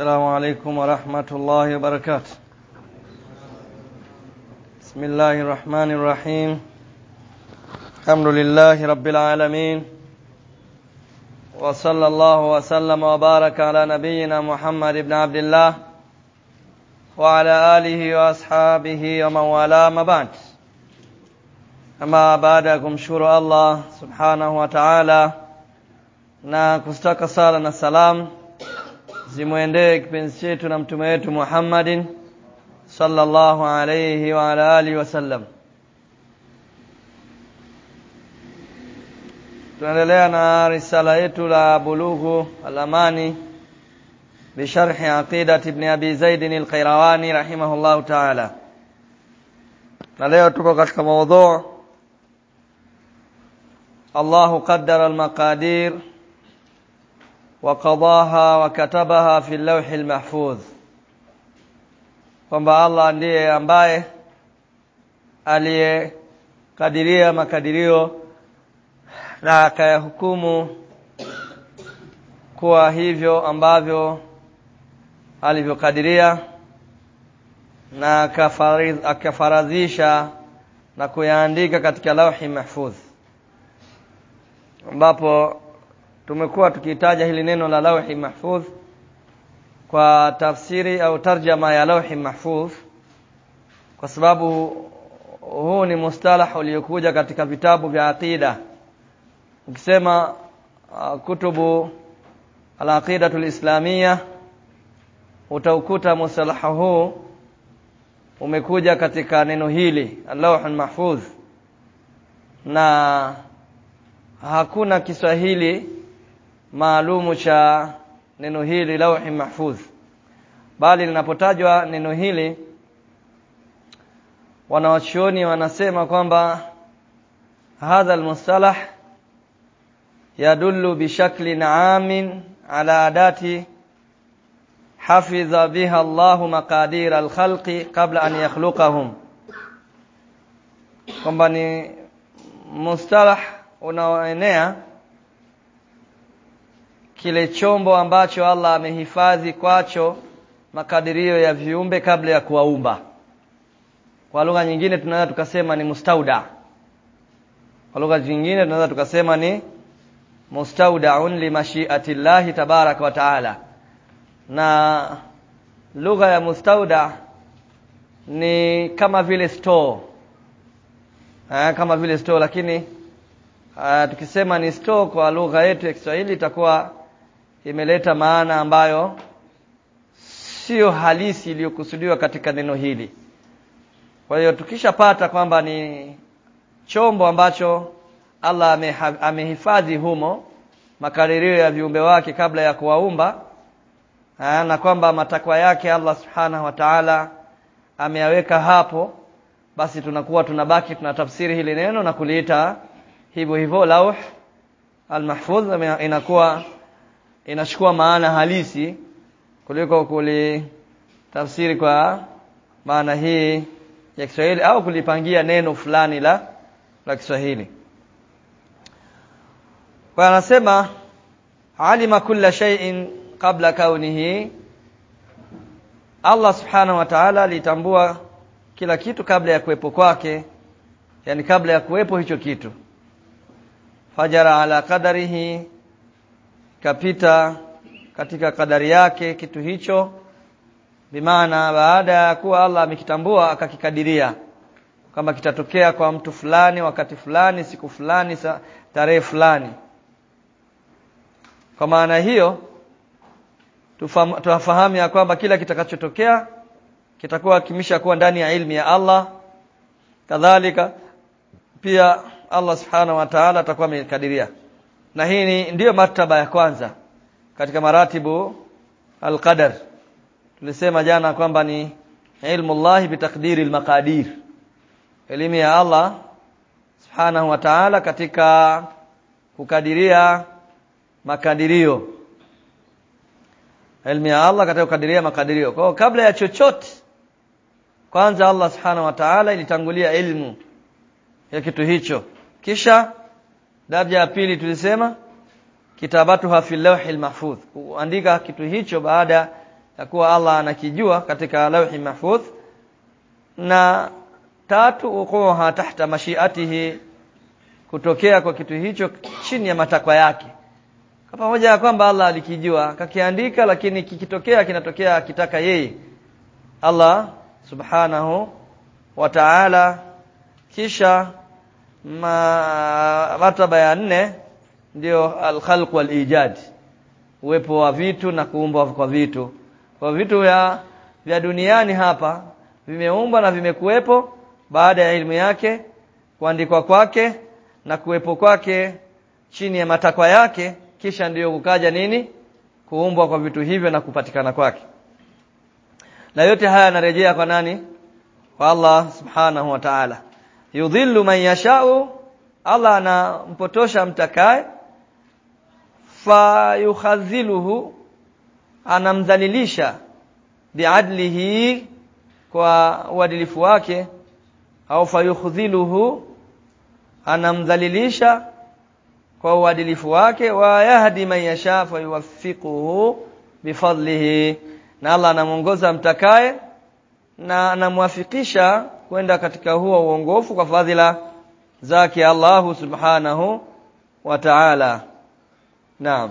السلام عليكم ورحمة الله وبركاته. بسم الله الرحمن الرحيم. الحمد لله رب العالمين. وصلى الله وسلم وبارك على نبينا محمد بن عبد الله وعلى آله وأصحابه ومن والاه ما بعد. أما بعد kumshukuru Allah subhanahu wa ta'ala na kustaka sala na salam zimwendee kipenzi chetu na mtume wetu Muhammadin sallallahu alayhi wa ala alihi wasallam. Tunaendelea na risala yetu la Bulughu al-Amani aqidat ibn abi أبي زيد القيرواني رحمه الله تعالى لليو تكو katika Allahu qaddara قدر maqadir وقضاها وكتبها في اللوح المحفوظ kwamba Allah ndiye ambaye aliyekadiria makadirio na akayahukumu kuwa hivyo ambavyo alivyokadiria na akafaradhisha na kuyaandika katika lauhi mahfudh ambapo tumekuwa tukitaja hili neno la lauhi mahfudh kwa tafsiri au tarjama ya lauhi mahfudh kwa sababu huu ni mustalah uliokuja katika vitabu vya aqida. Ukisema uh, kutubu al-aqidatu al-islamiyya utaukuta mustalah huu umekuja katika neno hili al-lawh mahfudh na hakuna Kiswahili maalumu cha neno hili lauhi mahfudh bali linapotajwa neno hili wanawachuoni wanasema kwamba hadha almustalah yadullu bishaklin amin ala adati hafidha biha Allahu maqadir alkhalqi qabla an yakhluqahum. Kwamba ni mustalah unaoenea kile chombo ambacho Allah amehifadhi kwacho makadirio ya viumbe kabla ya kuwaumba. Kwa lugha nyingine tunaweza tukasema ni mustauda. Kwa lugha nyingine tunaweza tukasema ni mustaudaun li mashiatillahi tabaraka wa taala. Na lugha ya mustauda ni kama vile store. Kama vile store lakini tukisema ni store kwa lugha yetu ya Kiswahili itakuwa imeleta maana ambayo sio halisi iliyokusudiwa katika neno hili. Kwa hiyo tukishapata kwamba ni chombo ambacho Allah amehifadhi humo makadirio ya viumbe wake kabla ya kuwaumba na kwamba matakwa yake Allah Subhanahu wa Ta'ala ameyaweka hapo basi tunakuwa tunabaki tunatafsiri hili neno na kuliita hivyo hivyo lauh al-mahfudh inakuwa inachukua maana halisi kuliko kulitafsiri kwa maana hii ya Kiswahili au kulipangia neno fulani la la Kiswahili. Kwa anasema alima kulla shay'in qabla kaunihi Allah subhanahu wa ta'ala alitambua kila kitu kabla ya kuwepo kwake yani kabla ya kuwepo hicho kitu fajara ala qadarihi kapita katika kadari yake kitu hicho bimaana baada ya kuwa Allah amekitambua akakikadiria kama kitatokea kwa mtu fulani wakati fulani siku fulani tarehe fulani. Kwa maana hiyo tufahamu ya kwamba kila kitakachotokea kitakuwa kimisha kuwa ndani ya ilmu ya Allah. Kadhalika pia Allah subhanahu wa ta'ala atakuwa amekadiria na hii ni ndiyo martaba ya kwanza katika maratibu alqadar tulisema jana kwamba ni ilmu Allah bitaqdiri al-maqadir. Elimu ya Allah subhanahu wa ta'ala katika kukadiria makadirio. Elimu ya Allah katika kukadiria makadirio. Kwa kabla ya chochote kwanza Allah subhanahu wa ta'ala ilitangulia ilmu ya kitu hicho. Kisha daraja ya pili tulisema kitabatuha fi lawhil mahfudh kuandika kitu hicho baada ya kuwa Allah anakijua katika lauhi mahfudh na tatu uquha tahta mashiatihi kutokea kwa kitu hicho chini ya matakwa yake. Kwa pamoja ya kwamba Allah alikijua kakiandika lakini kikitokea kinatokea akitaka yeye. Allah subhanahu wa ta'ala kisha martaba ya nne ndio al-khalq wal ijad uwepo wa vitu na kuumbwa kwa vitu. Kwa vitu vya vya duniani hapa vimeumbwa na vimekuwepo baada ya ilmu yake kuandikwa kwake na kuwepo kwake chini ya matakwa yake kisha ndiyo kukaja nini? Kuumbwa kwa vitu hivyo na kupatikana kwake. Na yote haya yanarejea kwa nani? Kwa Allah subhanahu wa ta'ala yudhillu man yashau Allah anampotosha mtakaye. Fayukhadhiluhu anamdhalilisha biadlihi kwa uadilifu wake. Au fayukhdhiluhu anamdhalilisha kwa uadilifu wake. Wa yahdi man yasha fayuwaffiquhu bifadlihi. Na Allah anamuongoza mtakaye na anamwafikisha kwenda katika huo uongofu kwa fadhila zake Allahu subhanahu wa ta'ala naam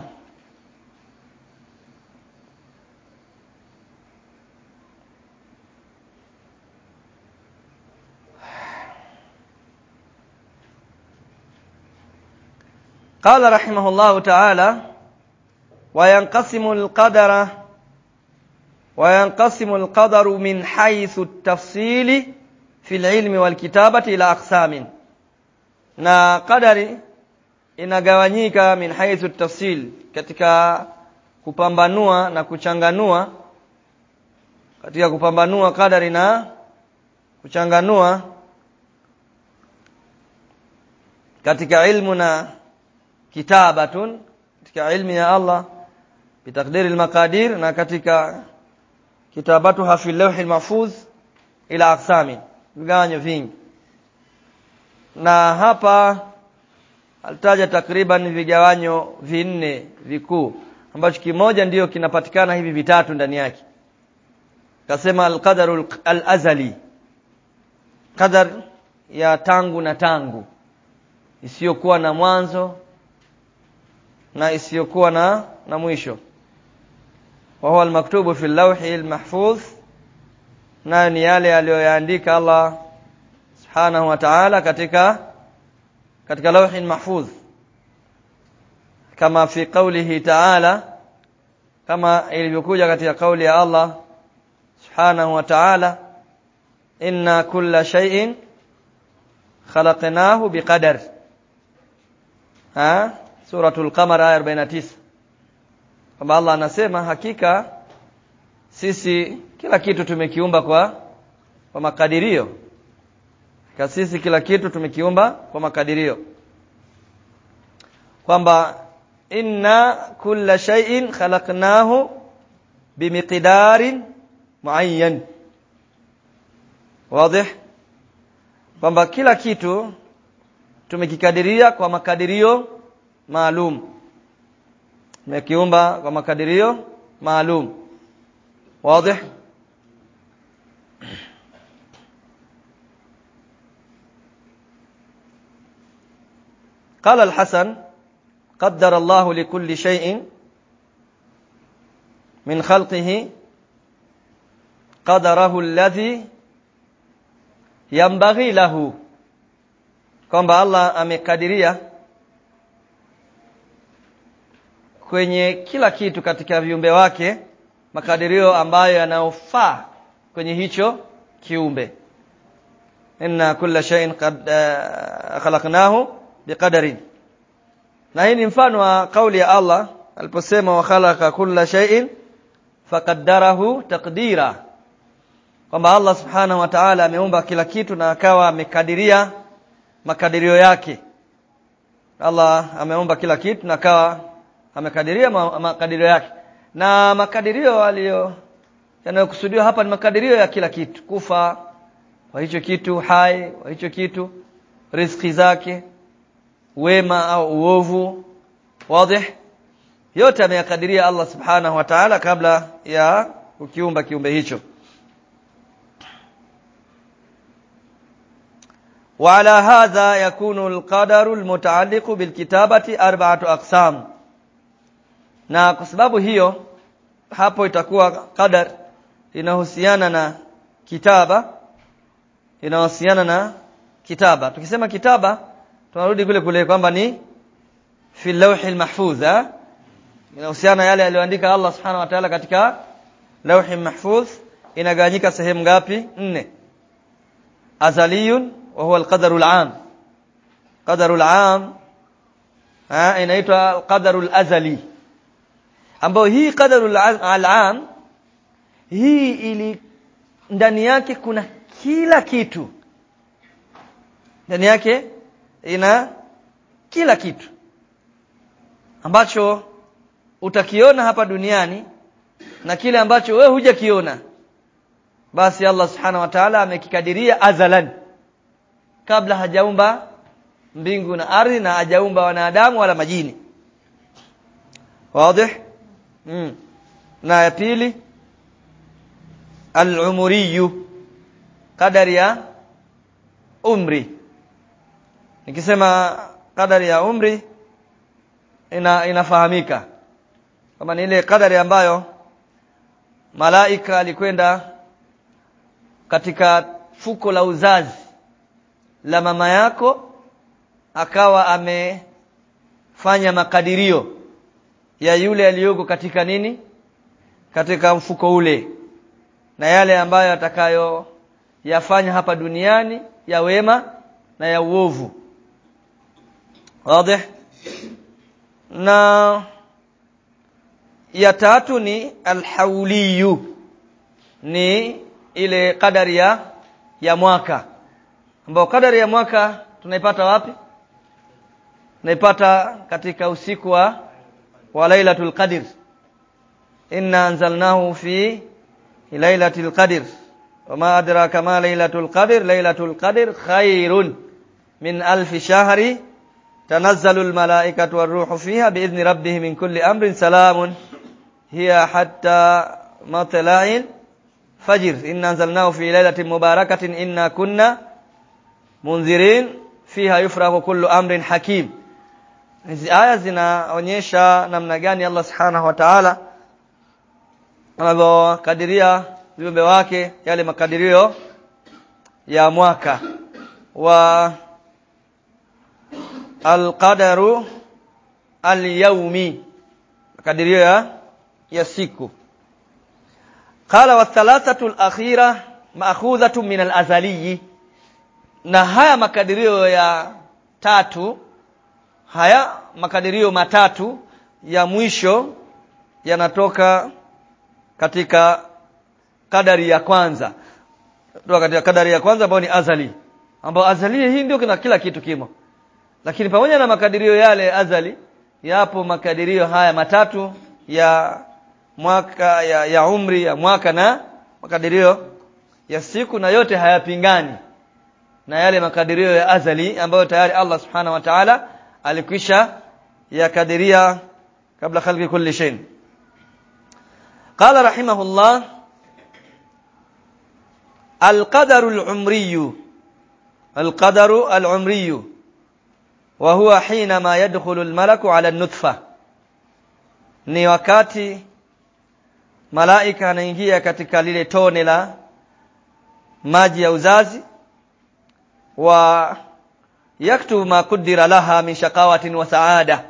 قال رحمه الله تعالى وينقسم القدر وينقسم القدر من حيث التفصيل fi ilmi wal kitabati ila aqsamin. Na qadari inagawanyika min haythu tafsil katika kupambanua na kuchanganua katika kupambanua qadari na kuchanganua katika ilmu na kitabatun katika ilmu ya Allah bitakdiri almaqadir na katika kitabatuha fi lawhi almahfuz ila aqsamin vigawanyo vingi. Na hapa alitaja takriban vigawanyo vinne vikuu ambacho kimoja ndiyo kinapatikana hivi vitatu ndani yake. Kasema alqadaru alazali. Qadar ya tangu na tangu. Isiyokuwa na mwanzo na isiyokuwa na na mwisho. Wa huwa almaktubu fi lawhi almahfuz nayo ni yale aliyoyaandika Allah subhanahu wa ta'ala katika katika lawhi mahfuz kama fi qawlihi ta'ala kama ilivyokuja katika kauli ya Allah subhanahu wa ta'ala inna kulla shay'in khalaqnahu biqadar ha suratul qamar aya 49 kwamba Allah anasema hakika sisi kila kitu tumekiumba kwa kwa makadirio. Kwa sisi kila kitu tumekiumba kwa makadirio. Kwamba inna kulla shay'in khalaqnahu bimiqdarin muayyan. Wazi? Kwamba kila kitu tumekikadiria kwa makadirio maalum. Tumekiumba kwa makadirio maalum واضح؟ قال الحسن قدر الله لكل شيء من خلقه قدره الذي ينبغي له. كما الله amekadiria kwenye kila kitu katika viumbe بواكي makadirio ambayo yanayofaa kwenye hicho kiumbe. Inna kulla shay'in qad uh, khalaqnahu biqadarin. Na hii ni mfano wa kauli ya Allah aliposema wa khalaqa kulla shay'in faqaddarahu taqdira. Kwamba Allah subhanahu wa ta'ala ameumba kila kitu na akawa amekadiria makadirio yake. Allah ameumba kila kitu na akawa amekadiria makadirio yake na makadirio aliyo yanayokusudiwa hapa ni makadirio ya kila kitu kufa kwa hicho kitu hai kwa hicho kitu riziki zake wema au uovu wazi yote ameyakadiria Allah subhanahu wa ta'ala kabla ya kukiumba kiumbe hicho وعلى هذا يكون القدر المتعلق بالكتابة أربعة أقسام na kwa sababu hiyo hapo itakuwa qadar inahusiana na kitaba inahusiana na kitaba. Tukisema kitaba tunarudi kule kule kwamba ni fi lawhil mahfuz inahusiana yale aliyoandika Allah subhanahu wa ta'ala katika lawhi mahfuz inagawanyika sehemu ngapi? Nne. Azaliyun wa huwa alqadaru alam qadaru alam inaitwa alqadaru alazali ambayo hii qadaru alam hii ili ndani yake kuna kila kitu. Ndani yake ina kila kitu. Ambacho utakiona hapa duniani na kile ambacho we hujakiona. Basi Allah subhanahu wa ta'ala amekikadiria azalan. Kabla hajaumba mbingu na ardhi na hajaumba wanadamu wala majini. Wazi mm. na ya pili al-umuriyu kadari ya umri. Nikisema kadari ya umri ina inafahamika. Kama ni ile kadari ambayo malaika alikwenda katika fuko la uzazi la mama yako akawa amefanya makadirio ya yule aliyoko katika nini? Katika mfuko ule. Na yale ambayo atakayo yafanya hapa duniani ya wema na ya uovu. Wazi? Na ya tatu ni alhauliyu ni ile kadari ya ya mwaka. Ambao kadari ya mwaka tunaipata wapi? Tunaipata katika usiku wa وليلة القدر. إنا أنزلناه في ليلة القدر. وما أدراك ما ليلة القدر؟ ليلة القدر خير من ألف شهر. تنزل الملائكة والروح فيها بإذن ربه من كل أمر. سلام. هي حتى مطلع فجر إنا أنزلناه في ليلة مباركة. إنا كنا منذرين. فيها يفرغ كل أمر حكيم. Hizi aya zinaonyesha namna gani Allah subhanahu wa ta'ala anavyokadiria viumbe wake yale makadirio ya mwaka wa alqadaru alyawmi makadirio ya ya siku. Qala wa thalathatu alakhira ma'khudhatu min alazali na haya makadirio ya tatu haya makadirio matatu ya mwisho yanatoka katika kadari ya kwanza. Kutoka katika kadari ya kwanza ambayo ni azali ambayo azali hii ndio kina kila kitu kimo. Lakini pamoja na makadirio yale azali yapo makadirio haya matatu ya mwaka ya, ya umri ya mwaka na makadirio ya siku na yote hayapingani na yale makadirio ya azali ambayo tayari Allah subhanahu wa ta'ala alikwisha yakadiria kabla khalqi kulli shay قال رحمه الله القدر العمري القدر العمري وهو حينما يدخل الملك على النطفة ni wakati malaika anaingia katika lile tone la maji ya uzazi wa yaktubu ma kudira laha min shaqawatin wa saada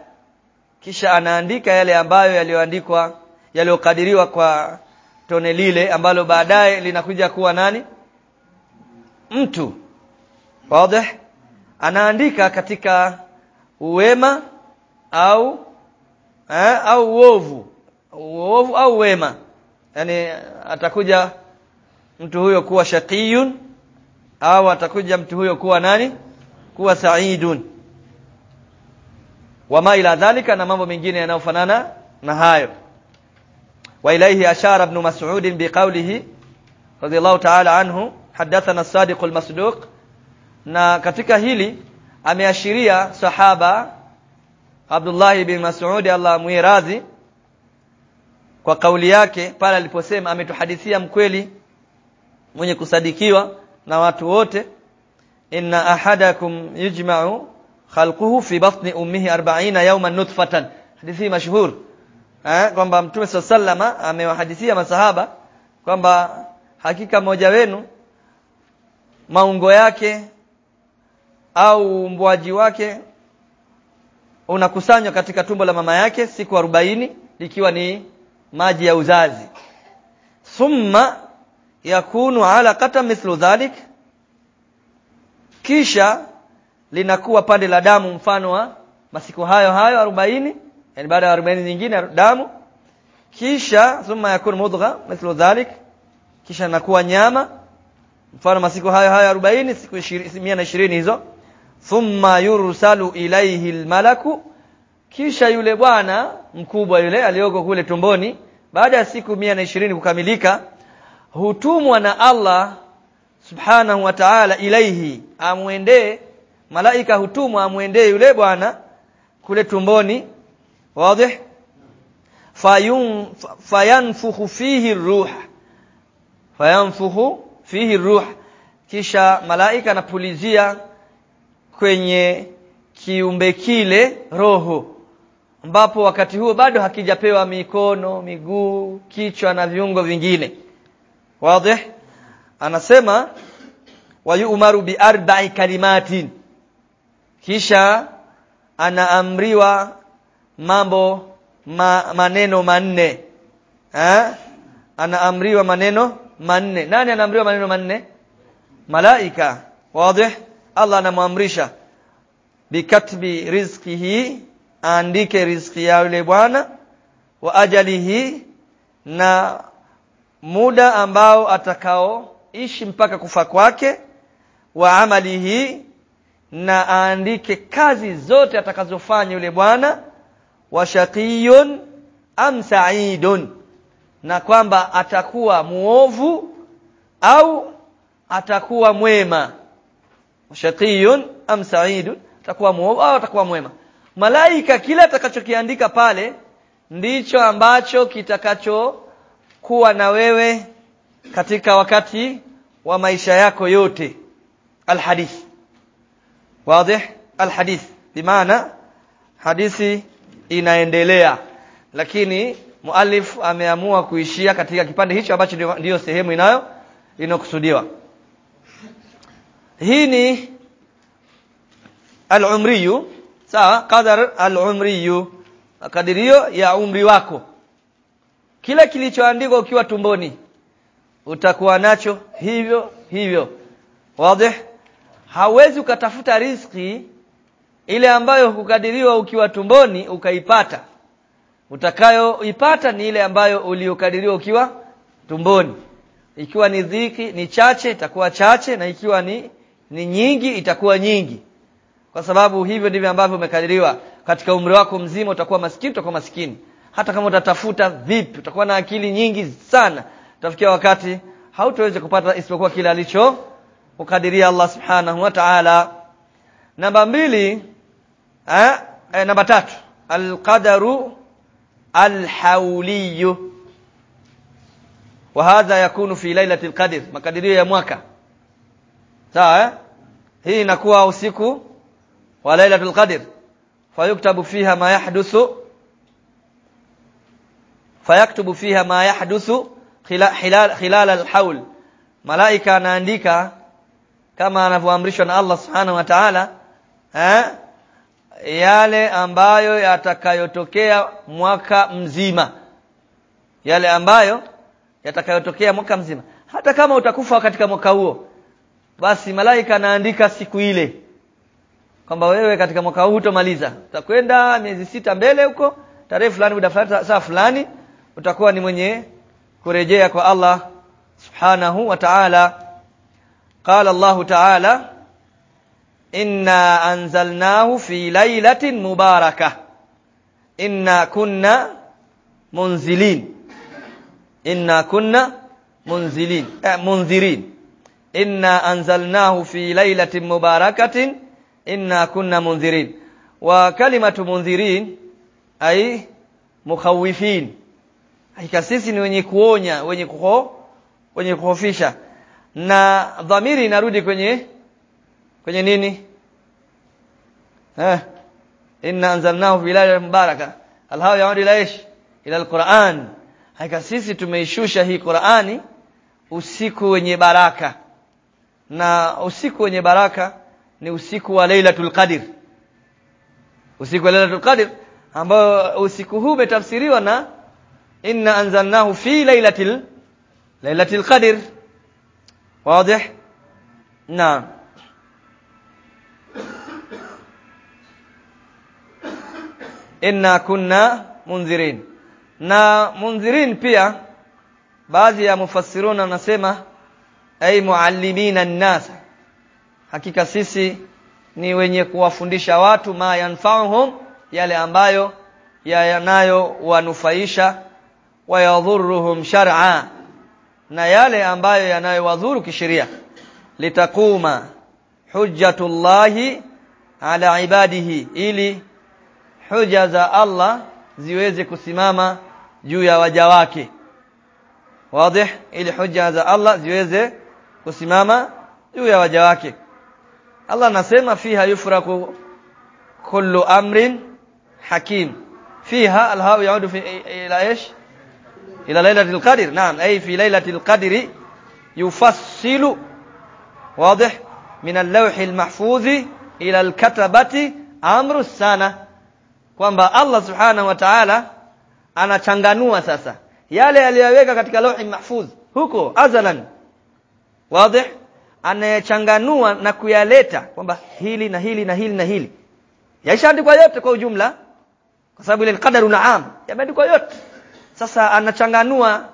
kisha anaandika yale ambayo yaliyoandikwa yaliyokadiriwa kwa tone lile ambalo baadaye linakuja kuwa nani? Mtu. Wazi. Anaandika katika uwema au eh, au uovu. Uovu au wema. Yani atakuja mtu huyo kuwa shaqiyun au atakuja mtu huyo kuwa nani kuwa saidun. Wama ila dhalika na mambo mengine yanayofanana na hayo. Wa ilaihi ashara ibn mas'ud biqawlihi radiyallahu ta'ala anhu hadathana as-sadiq al-masduq. Na katika hili ameashiria sahaba Abdullah ibn Mas'ud Allah muiradhi kwa kauli yake pale aliposema ametuhadithia mkweli mwenye kusadikiwa na watu wote inna ahadakum yujma'u khalquhu fi batni ummihi 40 yawman nutfatan. Hadithi mashhur eh kwamba mtume sallama amewahadithia masahaba kwamba hakika mmoja wenu maungo yake au umbwaji wake unakusanywa katika tumbo la mama yake siku 40 likiwa ni maji ya uzazi. Thumma yakunu alaqatan mithlu dhalik kisha linakuwa pande la damu mfano wa masiku hayo hayo 40 yani baada ya 40 nyingine damu. Kisha thumma yakun mudgha mithlu dhalik. Kisha nakuwa nyama mfano masiku hayo hayo 40 siku 120 hizo. Thumma yursalu ilayhi almalaku. Kisha yule bwana mkubwa yule aliyoko kule tumboni baada ya siku 120 kukamilika hutumwa na Allah subhanahu wa ta'ala ilaihi amwendee malaika hutumwa amwendee yule bwana kule tumboni. Wazi fayun fayanfukhu fihi ruh. Fayanfukhu fihi ruh. Kisha malaika anapulizia kwenye kiumbe kile roho. Ambapo wakati huo bado hakijapewa mikono miguu kichwa na viungo vingine. Wazi anasema wayumaru bi arba'i kalimatin. Kisha anaamriwa mambo ma, maneno manne. Eh anaamriwa maneno manne. Nani anaamriwa maneno manne? Malaika. Wazi? Allah anamwamrisha. Bikatbi rizqihi aandike riziki ya yule bwana wa ajalihi na muda ambao atakaoishi mpaka kufa kwake wa amalihi na aandike kazi zote atakazofanya yule bwana wa shaqiyun am sa'idun na kwamba atakuwa muovu au atakuwa mwema. Shaqiyun am sa'idun atakuwa muovu au atakuwa mwema. Malaika kila atakachokiandika pale ndicho ambacho kitakacho kuwa na wewe katika wakati wa maisha yako yote. Alhadith. Wazi alhadith. Bimaana hadithi inaendelea. Lakini muallif ameamua kuishia katika kipande hicho ambacho ndiyo sehemu inayo inokusudiwa hii ni al-umriyu. Sawa qadar al-umriyu. Kadirio ya umri wako. Kila kilichoandikwa ukiwa tumboni utakuwa nacho hivyo hivyo. Wazi hawezi ukatafuta riski ile ambayo hukadiriwa ukiwa tumboni ukaipata. Utakayoipata ni ile ambayo uliokadiriwa ukiwa tumboni. Ikiwa ni dhiki ni chache itakuwa chache na ikiwa ni ni nyingi itakuwa nyingi. Kwa sababu hivyo ndivyo ambavyo umekadiriwa. Katika umri wako mzima utakuwa maskini utakuwa maskini hata kama utatafuta vipi utakuwa na akili nyingi sana utafikia wakati hautaweza kupata isipokuwa kile alicho ukadiria Allah subhanahu wa ta'ala namba mbili eh, eh namba tatu alqadaru alhauliyu وهذا يكون في ليلة القدر makadirio ya mwaka sawa eh? hii inakuwa usiku wa lailatul qadr fayuktabu fiha ma yahduthu fayaktubu fiha ma yahduthu khilal alhaul malaika anaandika kama anavyoamrishwa na Allah subhanahu wa ta'ala eh yale ambayo yatakayotokea mwaka mzima. Yale ambayo yatakayotokea mwaka mzima. Hata kama utakufa katika mwaka huo basi malaika anaandika siku ile kwamba wewe katika mwaka huu utomaliza utakwenda miezi sita mbele huko tarehe fulani muda fulani saa fulani utakuwa ni mwenye kurejea kwa Allah subhanahu wa ta'ala qala Allah ta'ala inna anzalnahu fi lailatin mubarakah inna kunna munzilin inna kunna munzilin eh, munzirin inna anzalnahu fi lailatin mubarakatin inna kunna munzirin kalimatu munzirin ay mukhawifin hakika sisi ni wenye kuonya wenye kuho wenye kuhofisha. Na dhamiri inarudi kwenye kwenye nini? Eh inna anzalnahu fi lailatin mubaraka. Alhawa yaudi ila ish ila alquran. Hakika sisi tumeishusha hii Qur'ani usiku wenye baraka. Na usiku wenye baraka ni usiku wa Lailatul Qadr. Usiku wa Lailatul Qadr ambao usiku huu umetafsiriwa na inna anzalnahu fi lailatil lailatil qadr. Wadih? Na. Inna kunna munzirin. Na munzirin pia baadhi ya mufassiruna wanasema ay muallimina an-nas. Hakika sisi ni wenye kuwafundisha watu ma yanfa'uhum yale ambayo yanayo wanufaisha wayadhurruhum shar'a na yale ambayo yanayowadhuru kisheria litakuma hujjatullahi ala ibadihi ili huja za Allah ziweze kusimama juu ya waja wake wazi ili hujja za Allah ziweze kusimama juu ya waja wake Allah anasema fiha yufraku kullu amrin hakim فيها الهاء يعود في إلى إيش إلى ليلة القدر. نعم. أي في ليلة القدر يفصل واضح من اللوح المحفوظ إلى الكتبة أمر السنة. كما الله سبحانه وتعالى أنا تنغنوا ساسا يالي أليويكا كتك لوح المحفوظ هكو أزلا واضح أنا تنغنوا نكو يالتا كما هيلي نهيلي نهيلي نهيلي يشاندي كو يوتكو جملة كسابو للقدر نعام يبدو كو يوتكو sasa anachanganua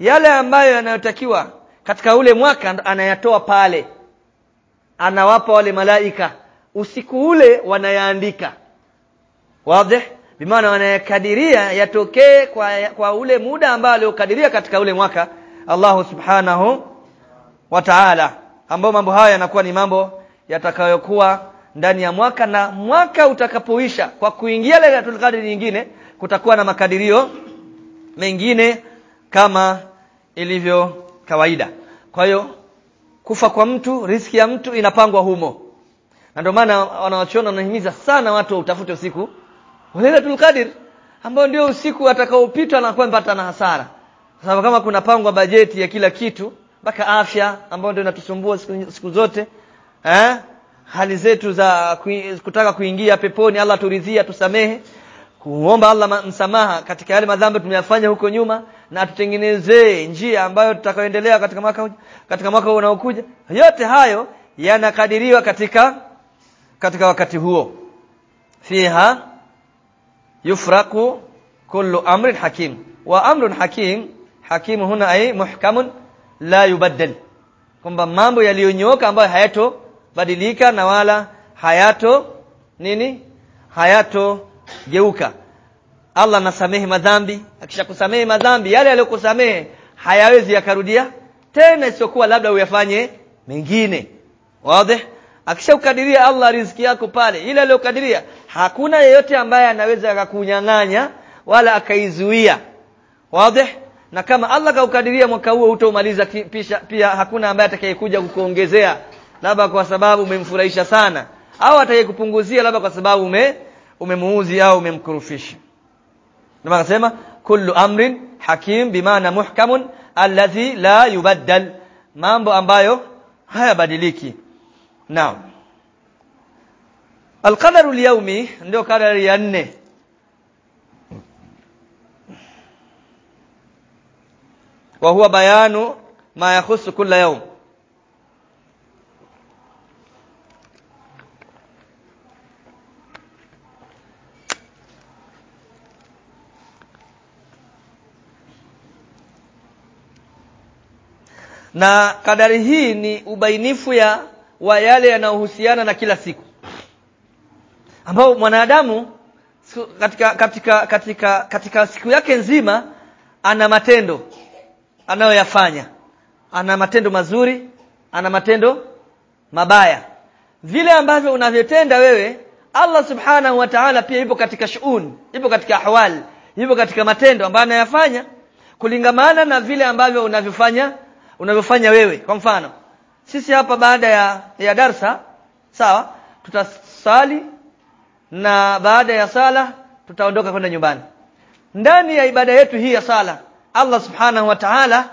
yale ambayo yanayotakiwa katika ule mwaka anayatoa pale. Anawapa wale malaika. Usiku ule wanayaandika. Wazi? Bimaana wanayakadiria yatokee kwa, kwa ule muda ambao aliokadiria katika ule mwaka Allahu subhanahu wa ta'ala. Ambao mambo haya yanakuwa ni mambo yatakayokuwa ndani ya mwaka na mwaka utakapoisha kwa kuingia Lailatul nyingine kutakuwa na makadirio mengine kama ilivyo kawaida. Kwa hiyo kufa kwa mtu, riski ya mtu inapangwa humo. Na ndio maana wanawachuona wanahimiza sana watu utafute usiku Lailatul Qadr ambao ndio usiku atakaopitwa na kwamba atana hasara. Kwa sababu kama kuna pangwa bajeti ya kila kitu mpaka afya ambayo ndio inatusumbua siku, siku zote eh hali zetu za kutaka kuingia peponi Allah turidhia tusamehe kuomba Allah msamaha katika yale madhambi tumeyafanya huko nyuma na atutengenezee njia ambayo tutakayoendelea katika mwaka katika mwaka unaokuja. Yote hayo yanakadiriwa katika katika wakati huo. Fiha yufraku kullu amrin hakim. Wa amrun hakim hakim huna ay muhkamun la yubaddal. Kwamba mambo yaliyonyoka ambayo hayato badilika na wala hayato nini? Hayato geuka. Allah nasamehe madhambi. Akishakusamehe madhambi yale aliyokusamehe hayawezi yakarudia. Tena isiokuwa labda uyafanye mengine. Wazi? Akishakukadiria Allah riziki yako pale ile aliyokadiria hakuna yeyote ambaye anaweza akakunyang'anya wala akaizuia. Wazi? Na kama Allah kaukadiria mwaka huo utaumaliza pia hakuna ambaye atakayekuja kukuongezea labda kwa sababu umemfurahisha sana au atakayekupunguzia labda kwa sababu ume umemuuzi au umemkurufisha. Ndio akasema kullu amrin hakim bimaana muhkamun alladhi la yubaddal. Mambo ambayo hayabadiliki. Naam. Alqadaru alyawmi ndio kadari ya nne. Wa huwa bayanu ma yakhussu kulla yawm na kadari hii ni ubainifu ya wa yale yanayohusiana na kila siku. Ambao mwanadamu katika katika katika katika siku yake nzima ana matendo anayoyafanya. Ana matendo mazuri ana matendo mabaya. Vile ambavyo unavyotenda wewe Allah subhanahu wa ta'ala pia ipo katika shuun ipo katika ahwal ipo katika matendo ambayo anayafanya kulingamana na vile ambavyo unavyofanya unavyofanya wewe kwa mfano. Sisi hapa baada ya ya darsa sawa tutasali na baada ya sala tutaondoka kwenda nyumbani. Ndani ya ibada yetu hii ya sala Allah subhanahu wa ta'ala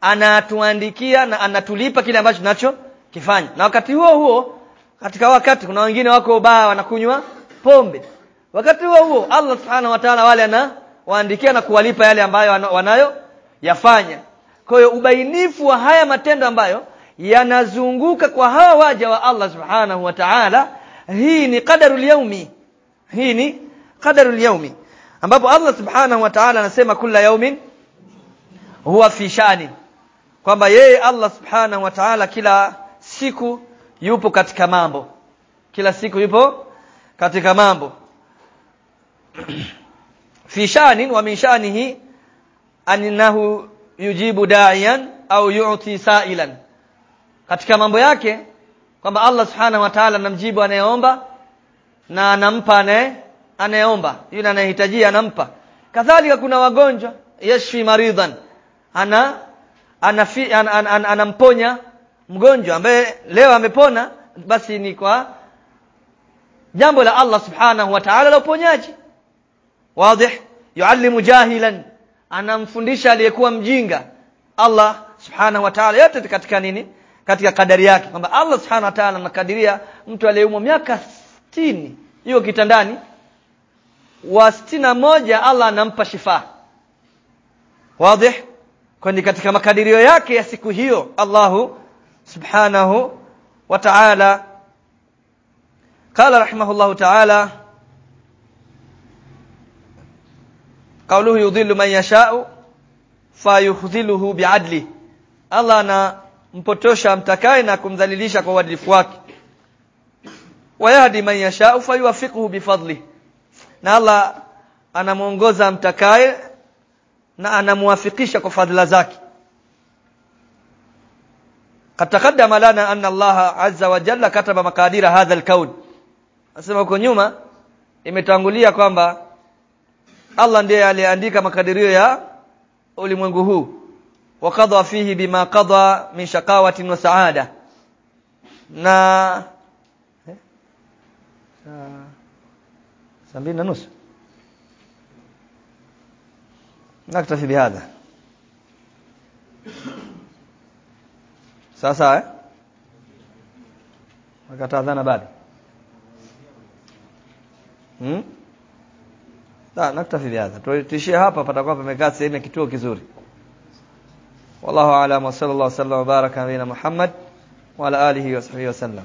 anatuandikia na anatulipa kile ambacho tunacho kifanya na wakati huo huo katika wakati kuna wengine wako baa wanakunywa pombe. Wakati huo huo Allah subhanahu wa ta'ala wale ana waandikia na kuwalipa yale ambayo wanayo yafanya kwa hiyo ubainifu wa haya matendo ambayo yanazunguka kwa hawa waja wa Allah subhanahu wa ta'ala hii ni qadarul yaumi hii ni qadarul yaumi ambapo Allah subhanahu wa ta'ala anasema kila yaumin huwa fi shani. Kwamba yeye Allah subhanahu wa ta'ala kila siku yupo katika mambo. Kila siku yupo katika mambo. Fi shani wa min shanihi annahu yujibu da'iyan au yu'ti sa'ilan. Katika mambo yake kwamba Allah subhanahu wa ta'ala anamjibu anayeomba na anampa anaye anayeomba. Yule anayehitajia anampa. Kadhalika kuna wagonjwa yashfi maridhan. Ana anafi, an, an, an, anamponya mgonjwa ambaye leo amepona basi ni kwa jambo la Allah subhanahu wa ta'ala la uponyaji. Wazi yuallimu jahilan anamfundisha aliyekuwa mjinga Allah subhanahu wa ta'ala yote katika nini katika kadari yake kwamba Allah subhanahu wa ta'ala anakadiria mtu aliyeumwa miaka 60 yuko kitandani wa stina moja Allah anampa shifa wazi kwani katika makadirio yake ya siku hiyo Allahu subhanahu wa ta'ala قال رحمه الله تعالى قوله يضل من يشاء فيخذله بعدله Allah anampotosha mtakaye na kumdhalilisha kwa uadilifu wake wayahdi man yashau fayuwafiquhu bifadli na Allah anamuongoza mtakaye na anamuwafikisha kwa fadhila zake قد تقدم لنا أن الله عز وجل كتب مقادير هذا الكون Nasema huko nyuma imetangulia kwamba Allah ndiye aliandika makadirio ya ulimwengu huu wakadha fihi bima qadha min shaqawatin wa saada na eh? na nusu naktafi bihadha sasa eh? Wakata adhana bado hmm? لا نكتفي بهذا. تشي هابا فتقوى بمكات سيدنا كتوه كزوري. والله أعلم وصلى الله وسلم وبارك على محمد وعلى آله وصحبه وسلم.